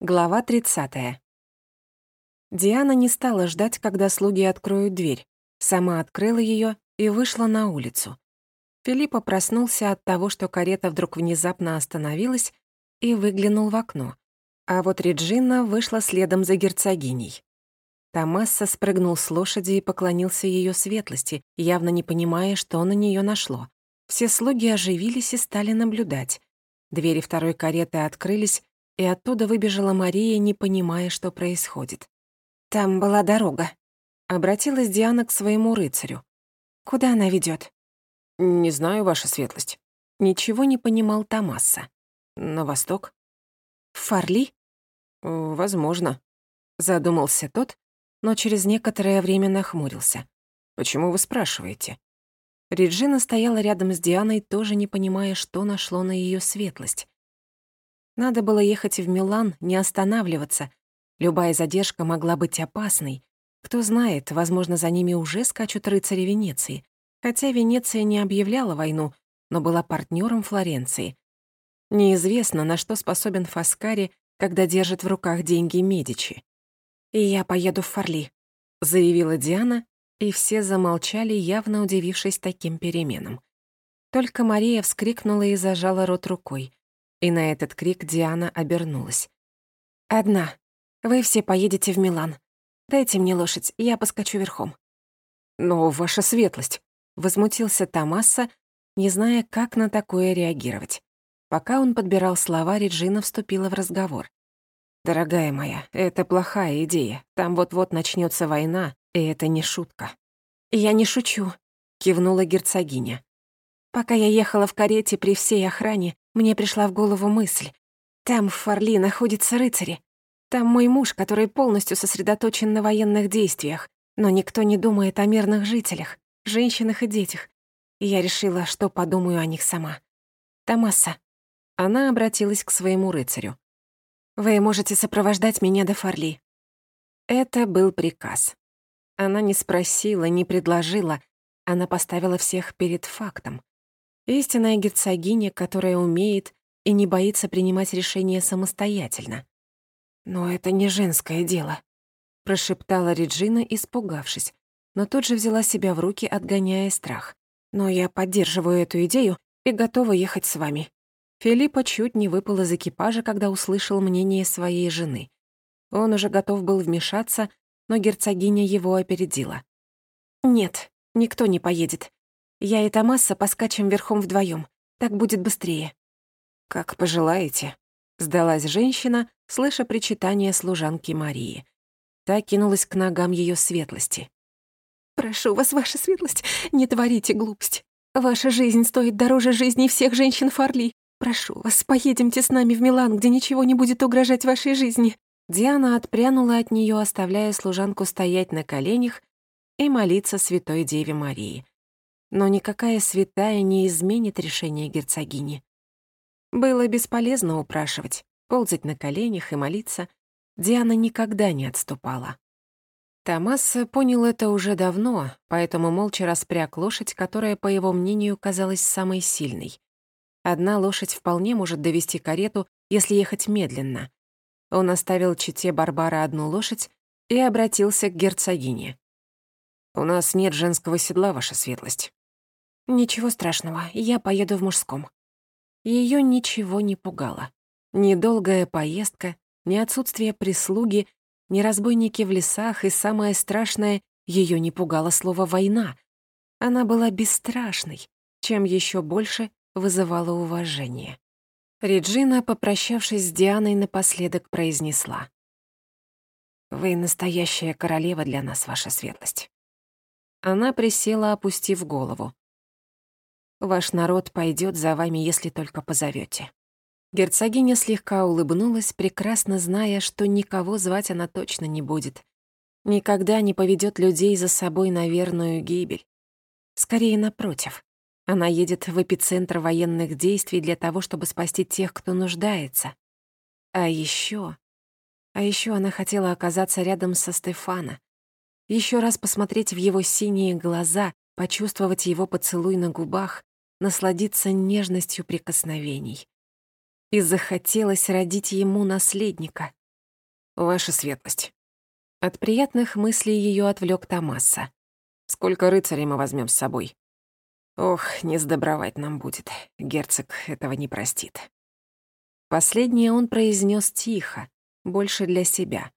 Глава 30. Диана не стала ждать, когда слуги откроют дверь. Сама открыла ее и вышла на улицу. Филиппа проснулся от того, что карета вдруг внезапно остановилась и выглянул в окно. А вот Реджина вышла следом за герцогиней. Томасса спрыгнул с лошади и поклонился ее светлости, явно не понимая, что на нее нашло. Все слуги оживились и стали наблюдать. Двери второй кареты открылись, и оттуда выбежала Мария, не понимая, что происходит. «Там была дорога», — обратилась Диана к своему рыцарю. «Куда она ведет? «Не знаю, ваша светлость». Ничего не понимал Томаса. «На восток?» «В Фарли?» «Возможно», — задумался тот, но через некоторое время нахмурился. «Почему вы спрашиваете?» Реджина стояла рядом с Дианой, тоже не понимая, что нашло на ее светлость. Надо было ехать в Милан, не останавливаться. Любая задержка могла быть опасной. Кто знает, возможно, за ними уже скачут рыцари Венеции. Хотя Венеция не объявляла войну, но была партнером Флоренции. Неизвестно, на что способен Фаскари, когда держит в руках деньги Медичи. «И я поеду в Фарли», — заявила Диана, и все замолчали, явно удивившись таким переменам. Только Мария вскрикнула и зажала рот рукой. И на этот крик Диана обернулась. «Одна. Вы все поедете в Милан. Дайте мне лошадь, я поскочу верхом». «Но ваша светлость», — возмутился Томаса, не зная, как на такое реагировать. Пока он подбирал слова, Реджина вступила в разговор. «Дорогая моя, это плохая идея. Там вот-вот начнется война, и это не шутка». «Я не шучу», — кивнула герцогиня. «Пока я ехала в карете при всей охране, мне пришла в голову мысль. Там, в Фарли, находятся рыцари. Там мой муж, который полностью сосредоточен на военных действиях, но никто не думает о мирных жителях, женщинах и детях. И я решила, что подумаю о них сама. Томаса. Она обратилась к своему рыцарю. «Вы можете сопровождать меня до Фарли». Это был приказ. Она не спросила, не предложила, она поставила всех перед фактом. Истинная герцогиня, которая умеет и не боится принимать решения самостоятельно. «Но это не женское дело», — прошептала Реджина, испугавшись, но тут же взяла себя в руки, отгоняя страх. «Но я поддерживаю эту идею и готова ехать с вами». Филиппа чуть не выпал из экипажа, когда услышал мнение своей жены. Он уже готов был вмешаться, но герцогиня его опередила. «Нет, никто не поедет. Я и Томаса поскачем верхом вдвоем. Так будет быстрее». «Как пожелаете», — сдалась женщина, слыша причитание служанки Марии. Та кинулась к ногам ее светлости. «Прошу вас, ваша светлость, не творите глупость. Ваша жизнь стоит дороже жизни всех женщин Фарли. Прошу вас, поедемте с нами в Милан, где ничего не будет угрожать вашей жизни». Диана отпрянула от нее, оставляя служанку стоять на коленях и молиться Святой Деве Марии но никакая святая не изменит решение герцогини. Было бесполезно упрашивать, ползать на коленях и молиться. Диана никогда не отступала. Томас понял это уже давно, поэтому молча распряг лошадь, которая, по его мнению, казалась самой сильной. Одна лошадь вполне может довести карету, если ехать медленно. Он оставил чете Барбара одну лошадь и обратился к герцогине. «У нас нет женского седла, ваша светлость». «Ничего страшного, я поеду в мужском». Ее ничего не пугало. Ни долгая поездка, ни отсутствие прислуги, ни разбойники в лесах, и самое страшное, ее не пугало слово «война». Она была бесстрашной, чем еще больше вызывала уважение. Реджина, попрощавшись с Дианой, напоследок произнесла. «Вы настоящая королева для нас, ваша светлость». Она присела, опустив голову. Ваш народ пойдет за вами, если только позовете. Герцогиня слегка улыбнулась, прекрасно зная, что никого звать она точно не будет. Никогда не поведет людей за собой на верную гибель. Скорее, напротив. Она едет в эпицентр военных действий для того, чтобы спасти тех, кто нуждается. А еще, А еще она хотела оказаться рядом со Стефана. Еще раз посмотреть в его синие глаза, почувствовать его поцелуй на губах, насладиться нежностью прикосновений. И захотелось родить ему наследника, Ваша светлость». От приятных мыслей ее отвлек Томаса. «Сколько рыцарей мы возьмем с собой?» «Ох, не сдобровать нам будет. Герцог этого не простит». Последнее он произнес тихо, больше для себя.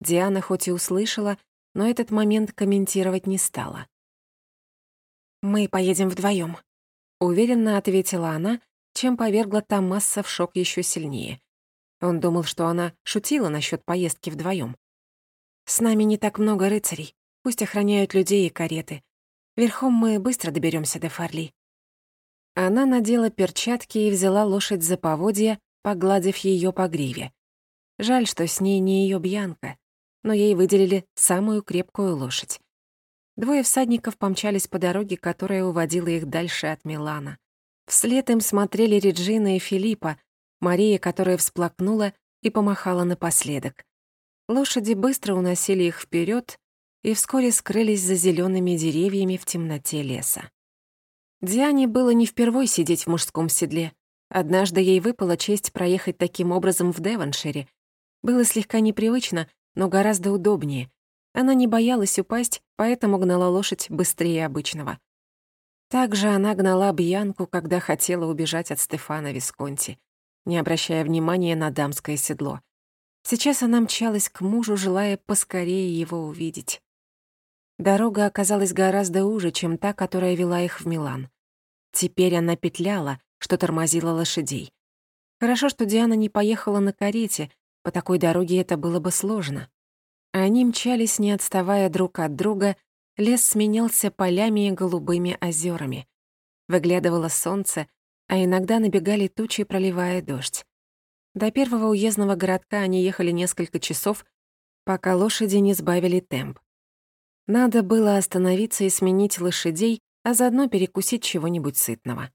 Диана хоть и услышала, но этот момент комментировать не стала. «Мы поедем вдвоем, уверенно ответила она, чем повергла Томаса в шок еще сильнее. Он думал, что она шутила насчет поездки вдвоем. «С нами не так много рыцарей. Пусть охраняют людей и кареты. Верхом мы быстро доберемся до Фарли». Она надела перчатки и взяла лошадь за поводья, погладив ее по гриве. Жаль, что с ней не ее Бьянка, но ей выделили самую крепкую лошадь. Двое всадников помчались по дороге, которая уводила их дальше от Милана. Вслед им смотрели Реджина и Филиппа, Мария, которая всплакнула и помахала напоследок. Лошади быстро уносили их вперед и вскоре скрылись за зелеными деревьями в темноте леса. Диане было не впервой сидеть в мужском седле. Однажды ей выпала честь проехать таким образом в Девоншире. Было слегка непривычно, но гораздо удобнее. Она не боялась упасть, поэтому гнала лошадь быстрее обычного. Также она гнала Бьянку, когда хотела убежать от Стефана Висконти, не обращая внимания на дамское седло. Сейчас она мчалась к мужу, желая поскорее его увидеть. Дорога оказалась гораздо уже, чем та, которая вела их в Милан. Теперь она петляла, что тормозила лошадей. Хорошо, что Диана не поехала на карете, по такой дороге это было бы сложно. Они мчались, не отставая друг от друга, лес сменялся полями и голубыми озерами. Выглядывало солнце, а иногда набегали тучи, проливая дождь. До первого уездного городка они ехали несколько часов, пока лошади не сбавили темп. Надо было остановиться и сменить лошадей, а заодно перекусить чего-нибудь сытного.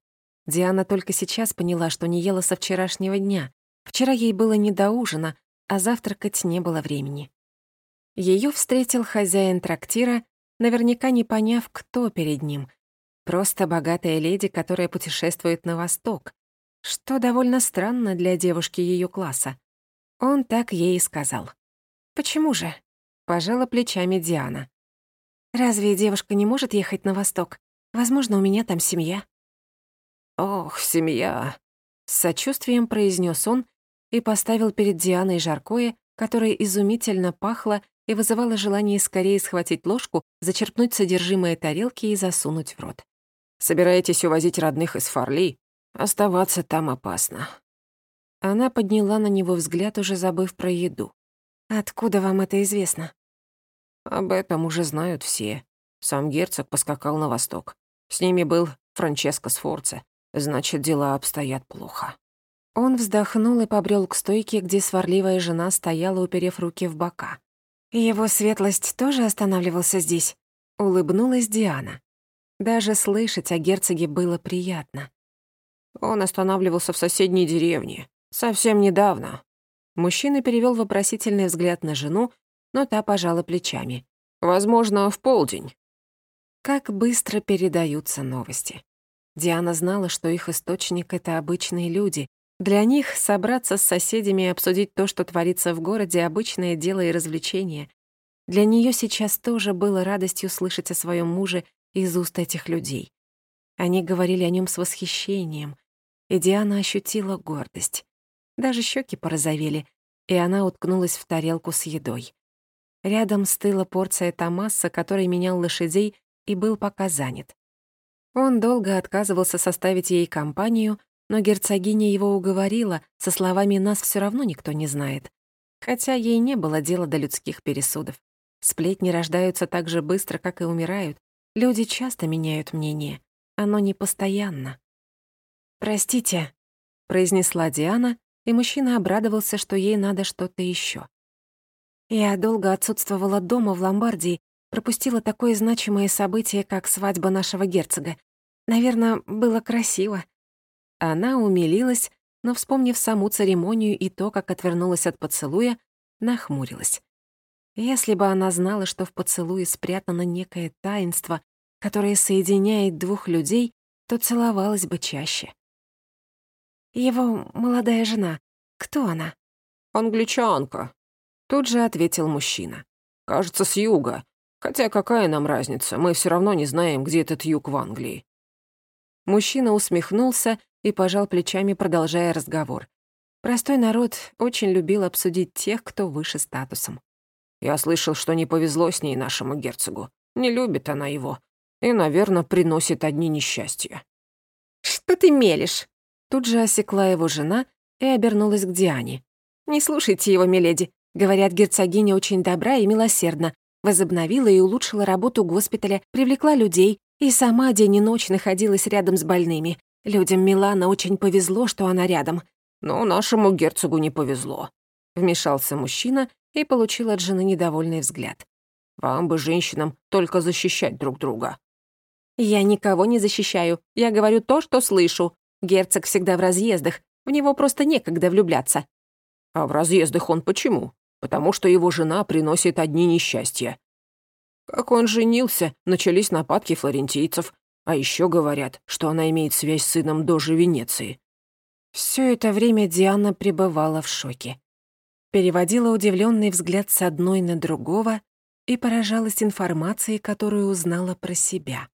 Диана только сейчас поняла, что не ела со вчерашнего дня. Вчера ей было не до ужина, а завтракать не было времени. Ее встретил хозяин трактира, наверняка не поняв, кто перед ним. Просто богатая леди, которая путешествует на восток, что довольно странно для девушки ее класса. Он так ей и сказал. «Почему же?» — пожала плечами Диана. «Разве девушка не может ехать на восток? Возможно, у меня там семья». «Ох, семья!» — с сочувствием произнес он и поставил перед Дианой жаркое, которое изумительно пахло и вызывало желание скорее схватить ложку, зачерпнуть содержимое тарелки и засунуть в рот. «Собираетесь увозить родных из Фарли? Оставаться там опасно». Она подняла на него взгляд, уже забыв про еду. «Откуда вам это известно?» «Об этом уже знают все. Сам герцог поскакал на восток. С ними был Франческо Сфорце. Значит, дела обстоят плохо». Он вздохнул и побрел к стойке, где сварливая жена стояла, уперев руки в бока. «Его светлость тоже останавливался здесь?» — улыбнулась Диана. Даже слышать о герцоге было приятно. Он останавливался в соседней деревне. Совсем недавно. Мужчина перевел вопросительный взгляд на жену, но та пожала плечами. «Возможно, в полдень». Как быстро передаются новости. Диана знала, что их источник — это обычные люди, для них собраться с соседями и обсудить то, что творится в городе, обычное дело и развлечение. Для нее сейчас тоже было радостью слышать о своем муже из уст этих людей. Они говорили о нем с восхищением, и Диана ощутила гордость. Даже щеки порозовели, и она уткнулась в тарелку с едой. Рядом стыла порция Томаса, который менял лошадей и был пока занят. Он долго отказывался составить ей компанию, но герцогиня его уговорила, со словами «нас все равно никто не знает». Хотя ей не было дела до людских пересудов. Сплетни рождаются так же быстро, как и умирают. Люди часто меняют мнение. Оно не постоянно. «Простите», — произнесла Диана, и мужчина обрадовался, что ей надо что-то еще. «Я долго отсутствовала дома в Ломбардии, пропустила такое значимое событие, как свадьба нашего герцога. Наверное, было красиво. Она умилилась, но, вспомнив саму церемонию и то, как отвернулась от поцелуя, нахмурилась. Если бы она знала, что в поцелуе спрятано некое таинство, которое соединяет двух людей, то целовалась бы чаще. Его молодая жена. Кто она? Англичанка. Тут же ответил мужчина. «Кажется, с юга. Хотя какая нам разница, мы все равно не знаем, где этот юг в Англии». Мужчина усмехнулся и пожал плечами, продолжая разговор. Простой народ очень любил обсудить тех, кто выше статусом. «Я слышал, что не повезло с ней нашему герцогу. Не любит она его. И, наверное, приносит одни несчастья». «Что ты мелешь?» Тут же осекла его жена и обернулась к Диане. «Не слушайте его, миледи. Говорят, герцогиня очень добра и милосердна. Возобновила и улучшила работу госпиталя, привлекла людей и сама день и ночь находилась рядом с больными. Людям Милана очень повезло, что она рядом. «Но нашему герцогу не повезло», — вмешался мужчина и получил от жены недовольный взгляд. «Вам бы, женщинам, только защищать друг друга». «Я никого не защищаю. Я говорю то, что слышу. Герцог всегда в разъездах. В него просто некогда влюбляться». «А в разъездах он почему? Потому что его жена приносит одни несчастья. Как он женился, начались нападки флорентийцев. А еще говорят, что она имеет связь с сыном Дожи Венеции. Все это время Диана пребывала в шоке. Переводила удивленный взгляд с одной на другого и поражалась информацией, которую узнала про себя.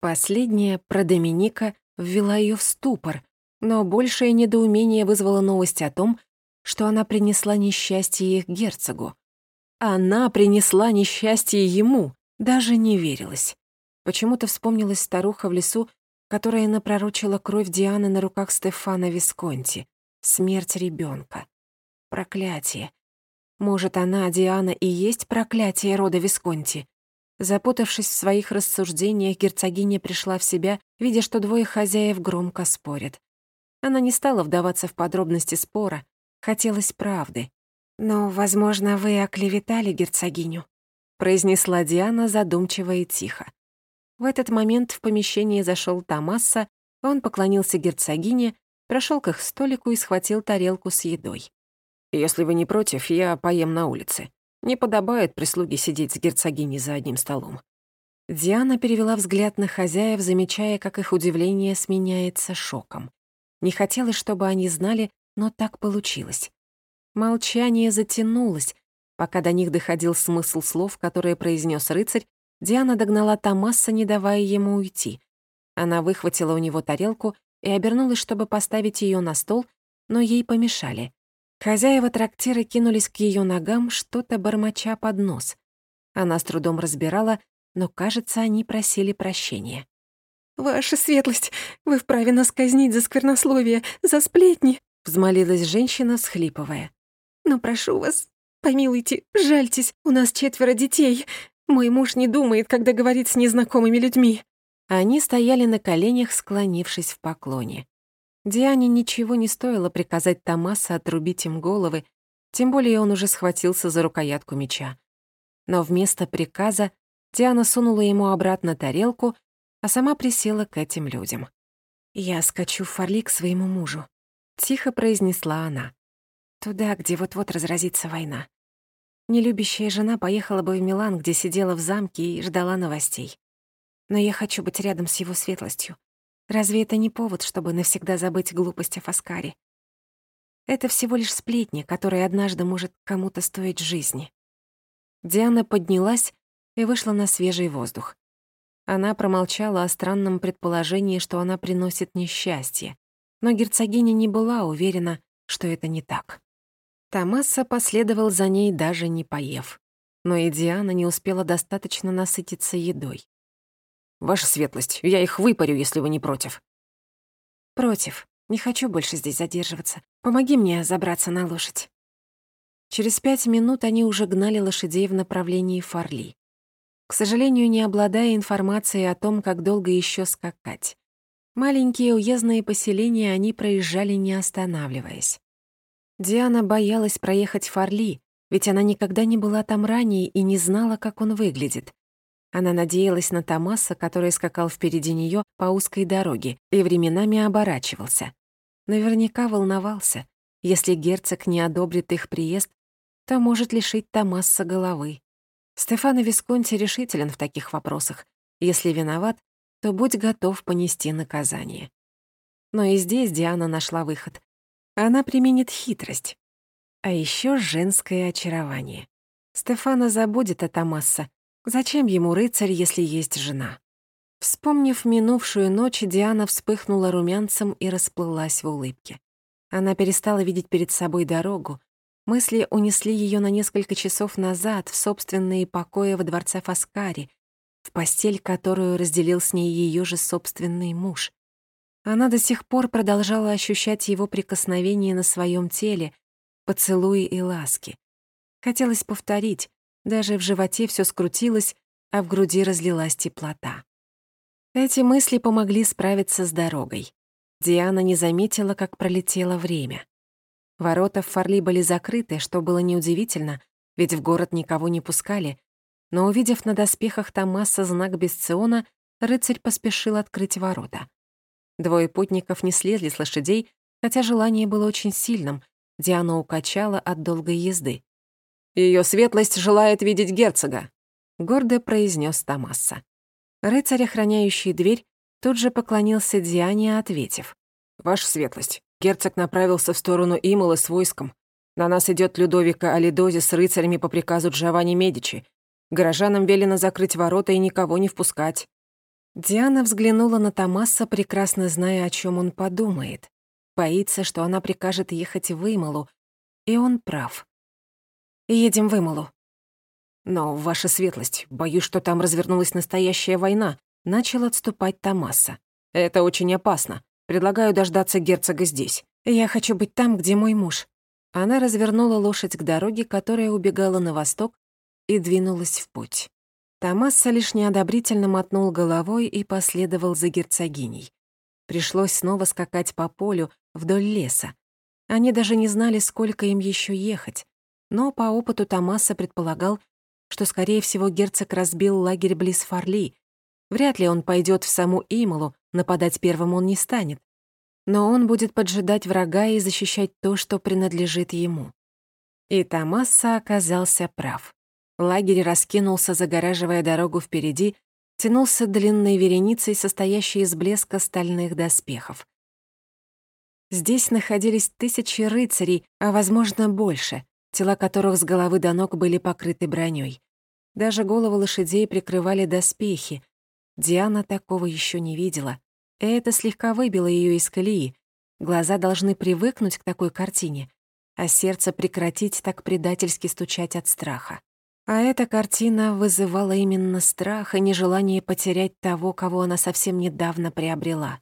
Последняя, про Доминика, ввела ее в ступор, но большее недоумение вызвала новость о том, что она принесла несчастье их герцогу. Она принесла несчастье ему, даже не верилась. Почему-то вспомнилась старуха в лесу, которая напророчила кровь Дианы на руках Стефана Висконти. Смерть ребенка. Проклятие. Может, она, Диана, и есть проклятие рода Висконти? Запутавшись в своих рассуждениях, герцогиня пришла в себя, видя, что двое хозяев громко спорят. Она не стала вдаваться в подробности спора, хотелось правды. «Но, возможно, вы оклеветали герцогиню», — произнесла Диана задумчиво и тихо. В этот момент в помещение зашел Томаса, он поклонился герцогине, прошел к их столику и схватил тарелку с едой. «Если вы не против, я поем на улице. Не подобает прислуге сидеть с герцогиней за одним столом». Диана перевела взгляд на хозяев, замечая, как их удивление сменяется шоком. Не хотелось, чтобы они знали, но так получилось. Молчание затянулось, пока до них доходил смысл слов, которые произнес рыцарь, Диана догнала Томаса, не давая ему уйти. Она выхватила у него тарелку и обернулась, чтобы поставить ее на стол, но ей помешали. Хозяева трактира кинулись к ее ногам, что-то бормоча под нос. Она с трудом разбирала, но, кажется, они просили прощения. «Ваша светлость, вы вправе нас казнить за сквернословие, за сплетни!» взмолилась женщина, схлипывая. «Но прошу вас, помилуйте, жальтесь, у нас четверо детей. Мой муж не думает, когда говорит с незнакомыми людьми». Они стояли на коленях, склонившись в поклоне. Диане ничего не стоило приказать Томаса отрубить им головы, тем более он уже схватился за рукоятку меча. Но вместо приказа Диана сунула ему обратно тарелку, а сама присела к этим людям. «Я скачу в Фарли к своему мужу», — тихо произнесла она. «Туда, где вот-вот разразится война. Нелюбящая жена поехала бы в Милан, где сидела в замке и ждала новостей. Но я хочу быть рядом с его светлостью. Разве это не повод, чтобы навсегда забыть глупость о Фаскаре? Это всего лишь сплетни, которые однажды может кому-то стоить жизни. Диана поднялась и вышла на свежий воздух. Она промолчала о странном предположении, что она приносит несчастье, но герцогиня не была уверена, что это не так. Томаса последовал за ней, даже не поев. Но и Диана не успела достаточно насытиться едой. «Ваша светлость, я их выпарю, если вы не против». «Против. Не хочу больше здесь задерживаться. Помоги мне забраться на лошадь». Через пять минут они уже гнали лошадей в направлении Фарли. К сожалению, не обладая информацией о том, как долго еще скакать. Маленькие уездные поселения они проезжали, не останавливаясь. Диана боялась проехать Фарли, ведь она никогда не была там ранее и не знала, как он выглядит. Она надеялась на Томаса, который скакал впереди нее по узкой дороге и временами оборачивался. Наверняка волновался. Если герцог не одобрит их приезд, то может лишить Томаса головы. Стефано Висконти решителен в таких вопросах. Если виноват, то будь готов понести наказание. Но и здесь Диана нашла выход. Она применит хитрость. А еще женское очарование. Стефана забудет о Томаса. Зачем ему рыцарь, если есть жена? Вспомнив минувшую ночь, Диана вспыхнула румянцем и расплылась в улыбке. Она перестала видеть перед собой дорогу. Мысли унесли ее на несколько часов назад в собственные покои во дворце Фаскари, в постель, которую разделил с ней ее же собственный муж. Она до сих пор продолжала ощущать его прикосновение на своем теле, поцелуи и ласки. Хотелось повторить, даже в животе все скрутилось, а в груди разлилась теплота. Эти мысли помогли справиться с дорогой. Диана не заметила, как пролетело время. Ворота в Фарли были закрыты, что было неудивительно, ведь в город никого не пускали, но, увидев на доспехах Томаса знак Бесциона, рыцарь поспешил открыть ворота. Двое путников не слезли с лошадей, хотя желание было очень сильным, Диана укачала от долгой езды. Ее светлость желает видеть герцога», — гордо произнес Томаса. Рыцарь, охраняющий дверь, тут же поклонился Диане, ответив. «Ваша светлость, герцог направился в сторону Имала с войском. На нас идет Людовика Алидози с рыцарями по приказу Джованни Медичи. Горожанам велено закрыть ворота и никого не впускать». Диана взглянула на Томаса, прекрасно зная, о чем он подумает. Боится, что она прикажет ехать в Ималу, и он прав. «Едем в Ималу», «Но, ваша светлость, боюсь, что там развернулась настоящая война», — начал отступать Томаса. «Это очень опасно. Предлагаю дождаться герцога здесь. Я хочу быть там, где мой муж». Она развернула лошадь к дороге, которая убегала на восток, и двинулась в путь. Томаса лишь неодобрительно мотнул головой и последовал за герцогиней. Пришлось снова скакать по полю вдоль леса. Они даже не знали, сколько им еще ехать. Но по опыту Томаса предполагал, что, скорее всего, герцог разбил лагерь близ Фарли. Вряд ли он пойдет в саму Ималу, нападать первым он не станет. Но он будет поджидать врага и защищать то, что принадлежит ему. И Томаса оказался прав. Лагерь раскинулся, загораживая дорогу впереди, тянулся длинной вереницей, состоящей из блеска стальных доспехов. Здесь находились тысячи рыцарей, а, возможно, больше тела которых с головы до ног были покрыты броней. Даже головы лошадей прикрывали доспехи. Диана такого еще не видела. И это слегка выбило ее из колеи. Глаза должны привыкнуть к такой картине, а сердце прекратить так предательски стучать от страха. А эта картина вызывала именно страх и нежелание потерять того, кого она совсем недавно приобрела.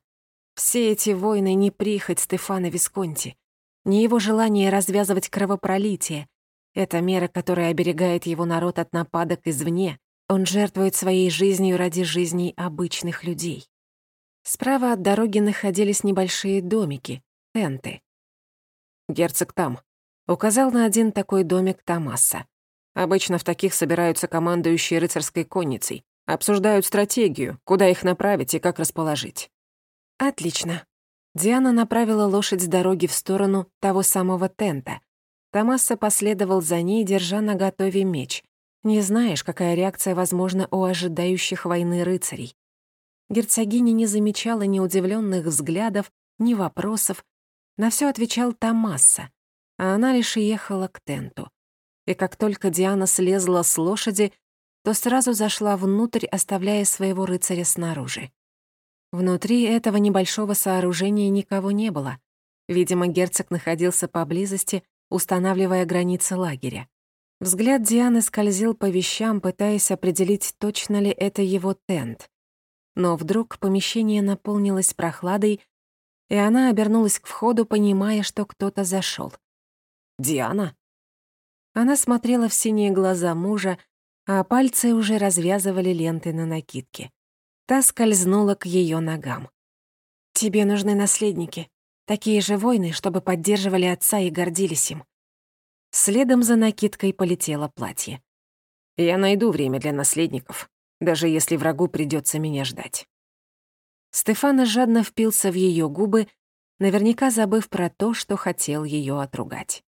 Все эти войны не прихоть Стефана Висконти не его желание развязывать кровопролитие. Это мера, которая оберегает его народ от нападок извне. Он жертвует своей жизнью ради жизней обычных людей. Справа от дороги находились небольшие домики, тенты. «Герцог там», — указал на один такой домик Томаса. Обычно в таких собираются командующие рыцарской конницей, обсуждают стратегию, куда их направить и как расположить. «Отлично», Диана направила лошадь с дороги в сторону того самого тента. Томаса последовал за ней, держа на готове меч. Не знаешь, какая реакция возможна у ожидающих войны рыцарей. Герцогиня не замечала ни удивленных взглядов, ни вопросов. На все отвечал Томаса, а она лишь ехала к тенту. И как только Диана слезла с лошади, то сразу зашла внутрь, оставляя своего рыцаря снаружи. Внутри этого небольшого сооружения никого не было. Видимо, герцог находился поблизости, устанавливая границы лагеря. Взгляд Дианы скользил по вещам, пытаясь определить, точно ли это его тент. Но вдруг помещение наполнилось прохладой, и она обернулась к входу, понимая, что кто-то зашел. «Диана?» Она смотрела в синие глаза мужа, а пальцы уже развязывали ленты на накидке. Та скользнула к ее ногам. «Тебе нужны наследники, такие же воины, чтобы поддерживали отца и гордились им». Следом за накидкой полетело платье. «Я найду время для наследников, даже если врагу придется меня ждать». Стефана жадно впился в ее губы, наверняка забыв про то, что хотел ее отругать.